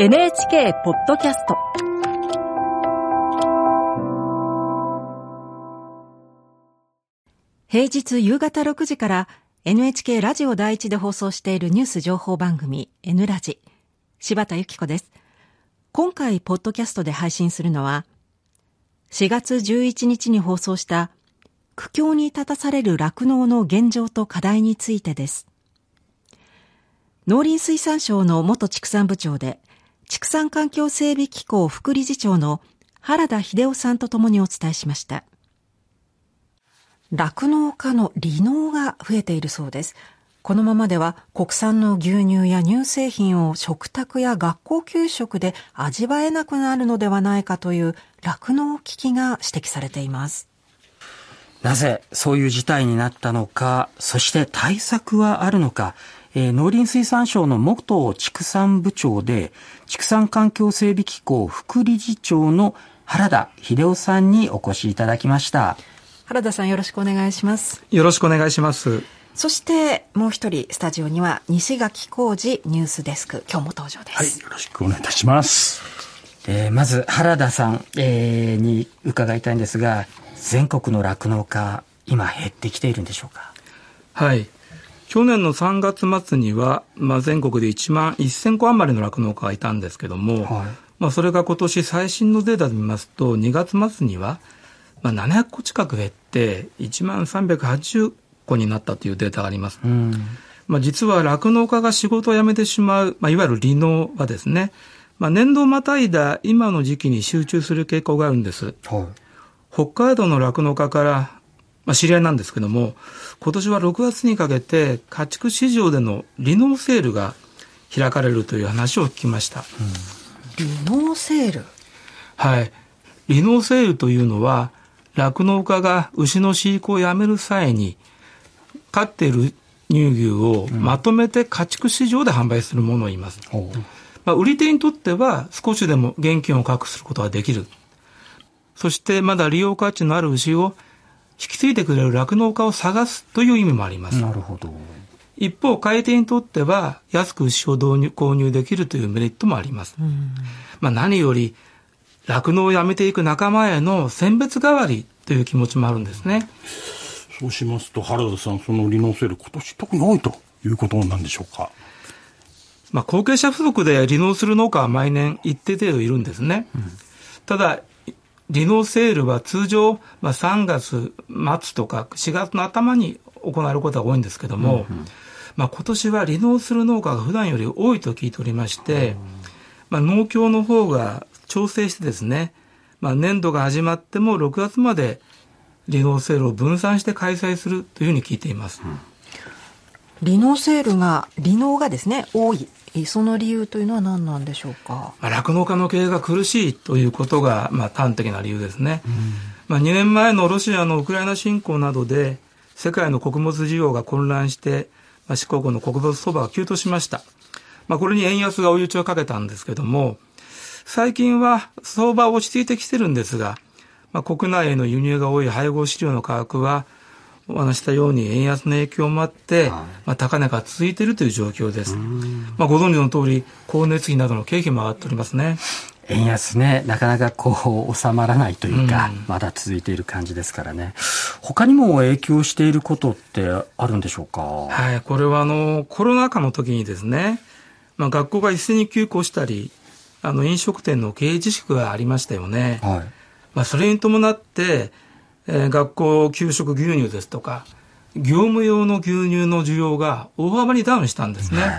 NHK ポッドキャスト。平日夕方6時から NHK ラジオ第一で放送しているニュース情報番組 N ラジ。柴田由紀子です。今回ポッドキャストで配信するのは4月11日に放送した苦境に立たされる酪農の現状と課題についてです。農林水産省の元畜産部長で畜産環境整備機構副理事長の原田秀夫さんとともにお伝えしました。酪農家の離農が増えているそうです。このままでは国産の牛乳や乳製品を食卓や学校給食で味わえなくなるのではないかという酪農危機が指摘されています。なぜそういう事態になったのか、そして対策はあるのか、えー、農林水産省の元畜産部長で、畜産環境整備機構副理事長の原田秀夫さんにお越しいただきました。原田さんよろしくお願いします。よろしくお願いします。そしてもう一人スタジオには西垣浩二ニュースデスク今日も登場です。はい、よろしくお願いいたします。えー、まず原田さん、えー、に伺いたいんですが、全国の酪農家今減ってきているんでしょうか？はい。去年の3月末には、まあ、全国で1万1000個余りの酪農家がいたんですけども、はい、まあ、それが今年最新のデータで見ますと、2月末には、まあ、700個近く減って、1万380個になったというデータがあります。まあ、実は酪農家が仕事を辞めてしまう、まあ、いわゆる離農はですね、まあ、年度をまたいだ今の時期に集中する傾向があるんです。はい、北海道の酪農家からまあ、知り合いなんですけども、今年は6月にかけて家畜市場での離農セールが開かれるという話を聞きました。うん、離農セール？はい。離農セールというのは、酪農家が牛の飼育をやめる際に、飼っている乳牛をまとめて家畜市場で販売するものを言います。うん、まあ、売り手にとっては少しでも現金を確保することができる。そしてまだ利用価値のある牛を引き継いでくれる酪農家を探すという意味もあります。なるほど。一方、買い手にとっては安く牛を導入購入できるというメリットもあります。まあ何より、酪農をやめていく仲間への選別代わりという気持ちもあるんですね。そうしますと、原田さん、その離農セール、今年特に多いということなんでしょうか？まあ、後継者不足で離農する農家は毎年一定程度いるんですね。うん、ただ、離農セールは通常、まあ、3月末とか4月の頭に行われることが多いんですけども、うんうん、まあ、今年は離農する農家が普段より多いと聞いておりまして、まあ、農協の方が調整してですね、まあ、年度が始まっても6月まで離農セールを分散して開催するというふうに聞いています。離農セールが、離農がですね、多いその理由というのは何なんでしょうか？まあ、酪農家の経営が苦しいということが、まあ、端的な理由ですね。うん、まあ、2年前のロシアのウクライナ侵攻などで、世界の穀物需要が混乱して、まあ、四国の穀物相場が急騰しました。まあ、これに円安が追い打ちをかけたんですけども、最近は相場は落ち着いてきてるんですが、まあ、国内への輸入が多い配合飼料の価格は、お話したように円安の影響もあって、はい、まあ、高値が続いているという状況です。まあ、ご存知の通り、光熱費などの経費も上がっておりますね。円安ね、なかなかこう、収まらないというか、うん、まだ続いている感じですからね。他にも影響していることってあるんでしょうか？はい、これはあの、コロナ禍の時にですね、まあ、学校が一斉に休校したり、あの、飲食店の経営自粛がありましたよね。はい。まあ、それに伴って、えー、学校給食牛乳ですとか、業務用の牛乳の需要が大幅にダウンしたんですね。はいはい、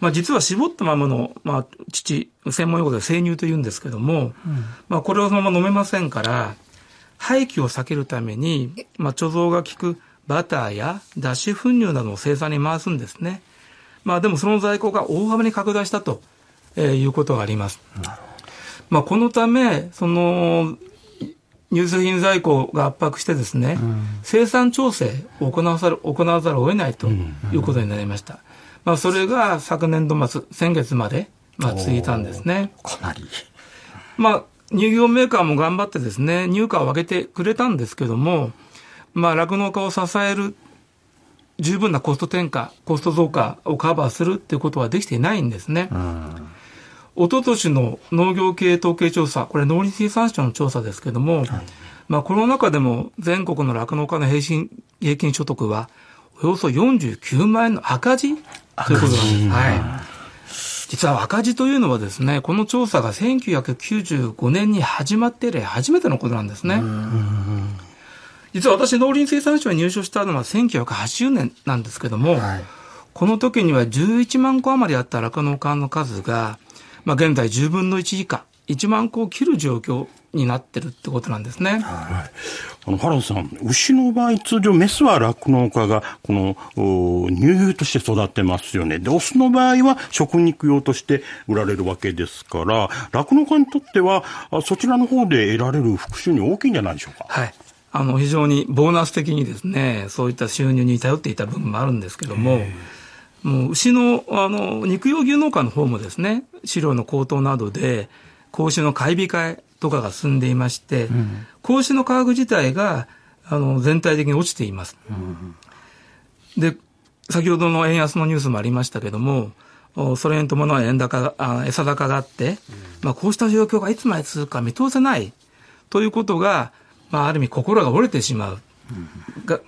まあ、実は絞ったままの、まあ、父、専門用語では生乳と言うんですけども、うん、まあ、これをそのまま飲めませんから、廃棄を避けるために、まあ、貯蔵が効くバターや脱脂粉乳などの生産に回すんですね。まあ、でもその在庫が大幅に拡大したと、えー、いうことがあります。まあ、このため、その、乳製品在庫が圧迫してですね、うん、生産調整を行わざる行わざるを得ないということになりました。まあ、それが昨年度末、先月まで、まあ、続いたんですね。かなり。まあ、乳業メーカーも頑張ってですね、入荷を上げてくれたんですけども、まあ、酪農家を支える十分なコスト転嫁、コスト増加をカバーするっていうことはできていないんですね。一昨年の農業経営統計調査、これ農林水産省の調査ですけども、はい、まあこの中でも全国の酪農家の平均平均所得はおよそ49万円の赤字ということなんです。はい。実は赤字というのはですね、この調査が1995年に始まって以来初めてのことなんですね。実は私、農林水産省に入所したのは1980年なんですけども、はい、この時には11万戸余りあった酪農家の数が、まあ、現在10分の1以下、1万個を切る状況になってるってことなんですね。はい。あの、原田さん、牛の場合、通常、メスは酪農家が、この、乳牛として育てますよね。で、オスの場合は食肉用として売られるわけですから、酪農家にとっては、そちらの方で得られる副収入大きいんじゃないでしょうか？はい。あの、非常にボーナス的にですね、そういった収入に頼っていた部分もあるんですけども、もう牛の、あの、肉用牛農家の方もですね、飼料の高騰などで、子牛の買い控えとかが進んでいまして、うん、牛の価格自体が、あの、全体的に落ちています。うん、で、先ほどの円安のニュースもありましたけども、それに伴う円高あ餌高があって、うん、まあ、こうした状況がいつまで続くか見通せないということが、まあ、ある意味心が折れてしまう、が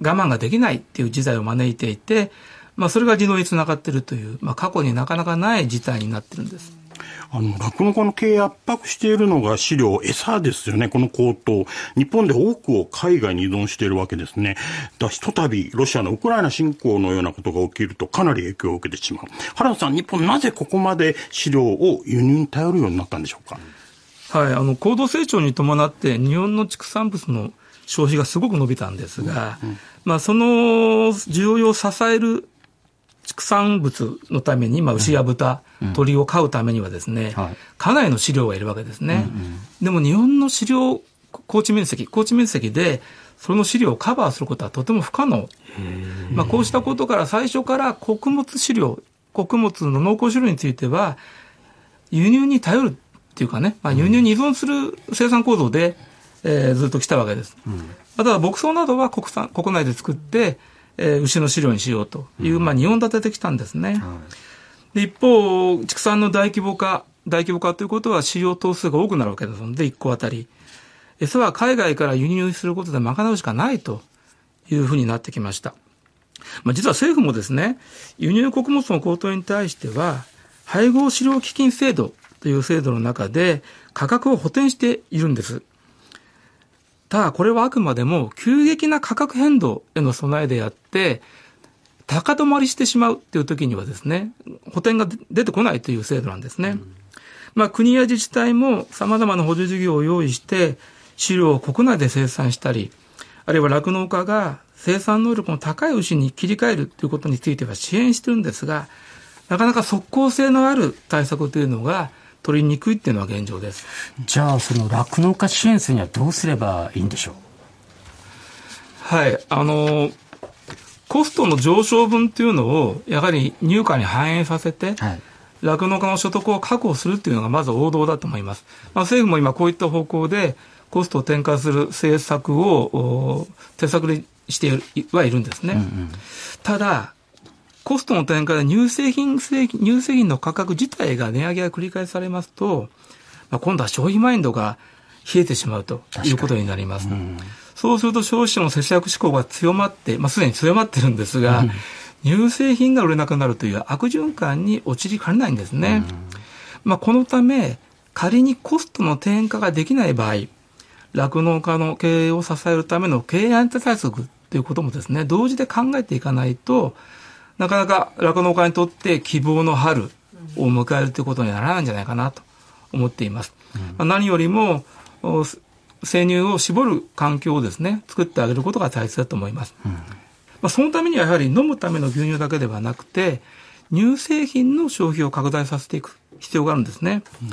我慢ができないっていう事態を招いていて、まあ、それが自動につながっているという、まあ、過去になかなかない事態になってるんです。あの、酪農家の経営圧迫しているのが飼料、餌ですよね、この高騰。日本で多くを海外に依存しているわけですね。だひとたび、ロシアのウクライナ侵攻のようなことが起きるとかなり影響を受けてしまう。原田さん、日本なぜここまで飼料を輸入に頼るようになったんでしょうか？はい、あの、高度成長に伴って日本の畜産物の消費がすごく伸びたんですが、うんうん、まあ、その需要を支える畜産物のために、まあ、牛や豚、うん、鳥を飼うためにはですね、はい、かなりの飼料がいるわけですね。でも日本の飼料高地面積、高地面積で、その飼料をカバーすることはとても不可能。まあ、こうしたことから最初から穀物飼料、穀物の濃厚飼料については、輸入に頼るっていうかね、まあ、輸入に依存する生産構造で、えー、ずっと来たわけです。うん、ただ牧草などは国産国内で作って、えー、牛の飼料にしようという、うん、まあ、2本立ててきたんですね。で一方、畜産の大規模化、大規模化ということは飼料頭数が多くなるわけですので、1個あたり。餌は海外から輸入することで賄うしかないというふうになってきました。まあ、実は政府もですね、輸入穀物の高騰に対しては、配合飼料基金制度という制度の中で価格を補填しているんです。ただ、これはあくまでも急激な価格変動への備えであって、高止まりしてしまうっていう時にはですね、補填が出てこないという制度なんですね。うん、まあ、国や自治体も様々な補助事業を用意して、飼料を国内で生産したり、あるいは酪農家が生産能力の高い牛に切り替えるということについては支援してるんですが、なかなか即効性のある対策というのが取りにくいっていうのは現状です。じゃあ、その酪農家支援するにはどうすればいいんでしょう？はい。あの、コストの上昇分っていうのを、やはり入荷に反映させて、酪、農、家の所得を確保するっていうのがまず王道だと思います。まあ、政府も今こういった方向で、コストを転嫁する政策を手策でしてはいるんですね。うんうん、ただ、コストの転嫁で乳製品、乳製品の価格自体が値上げが繰り返されますと、まあ、今度は消費マインドが冷えてしまうということになります。うん、そうすると消費者の節約志向が強まって、まあ、すでに強まってるんですが、うん、乳製品が売れなくなるという悪循環に陥りかねないんですね。うん、まあ、このため、仮にコストの転嫁ができない場合、酪農家の経営を支えるための経営安定対策ということもですね、同時で考えていかないと、なかなか酪農家にとって希望の春を迎えるということにならないんじゃないかなと思っています。うん、何よりも、生乳を絞る環境をですね、作ってあげることが大切だと思います。うん、まあ、そのためにはやはり飲むための牛乳だけではなくて、乳製品の消費を拡大させていく必要があるんですね。うん、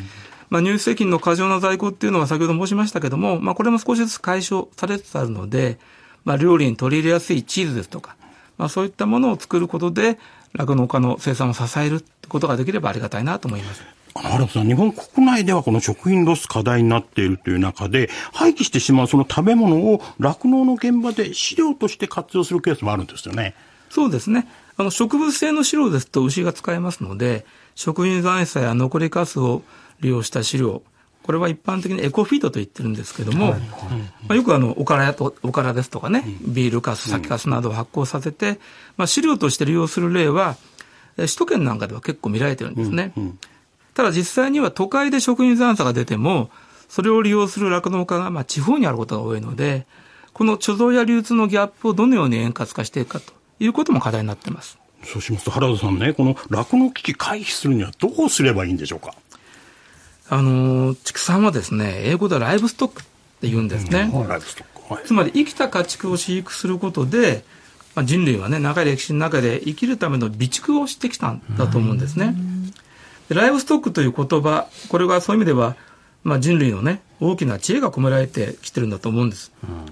まあ、乳製品の過剰な在庫っていうのは先ほど申しましたけども、まあ、これも少しずつ解消されつつあるので、まあ、料理に取り入れやすいチーズですとか、まあ、そういったものを作ることで、酪農家の生産を支えることができればありがたいなと思います。原田さん、日本国内ではこの食品ロス課題になっているという中で、廃棄してしまうその食べ物を酪農の現場で飼料として活用するケースもあるんですよね。そうですね。あの、植物性の飼料ですと牛が使えますので、食品残渣や残りカスを利用した飼料、これは一般的にエコフィードと言ってるんですけども、はい。まあ、よくあの、おからと、おからですとかね、ビールカス、酒カスなどを発酵させて、まあ、飼料として利用する例は、首都圏なんかでは結構見られてるんですね。ただ実際には都会で食品残渣が出ても、それを利用する酪農家がまあ地方にあることが多いので、この貯蔵や流通のギャップをどのように円滑化していくかということも課題になっています。そうしますと原田さんね、この酪農危機回避するにはどうすればいいんでしょうか？あの、畜産はですね、英語ではライブストックって言うんですね。うんはい、つまり生きた家畜を飼育することで、まあ、人類はね、長い歴史の中で生きるための備蓄をしてきたんだと思うんですね。ライブストックという言葉、これはそういう意味では、まあ、人類のね、大きな知恵が込められてきてるんだと思うんです。うん、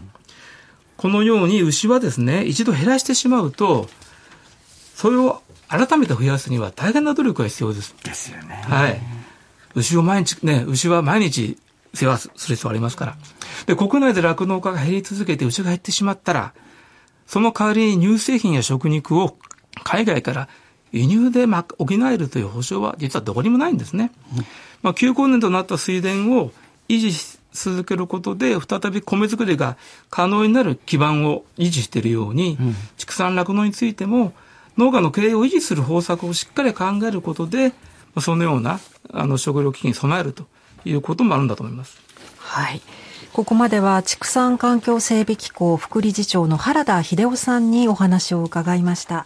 このように牛はですね、一度減らしてしまうと、それを改めて増やすには大変な努力が必要です。ですよね。はい。牛を毎日、ね、牛は毎日世話する必要ありますから。で、国内で酪農家が減り続けて牛が減ってしまったら、その代わりに乳製品や食肉を海外から輸入で補えるという保証は実はどこにもないんですね。まあ、休耕年となった水田を維持し続けることで、再び米作りが可能になる基盤を維持しているように、うん、畜産酪農についても、農家の経営を維持する方策をしっかり考えることで、そのようなあの食料危機に備えるということもあるんだと思います。はい。ここまでは畜産環境整備機構副理事長の原田秀夫さんにお話を伺いました。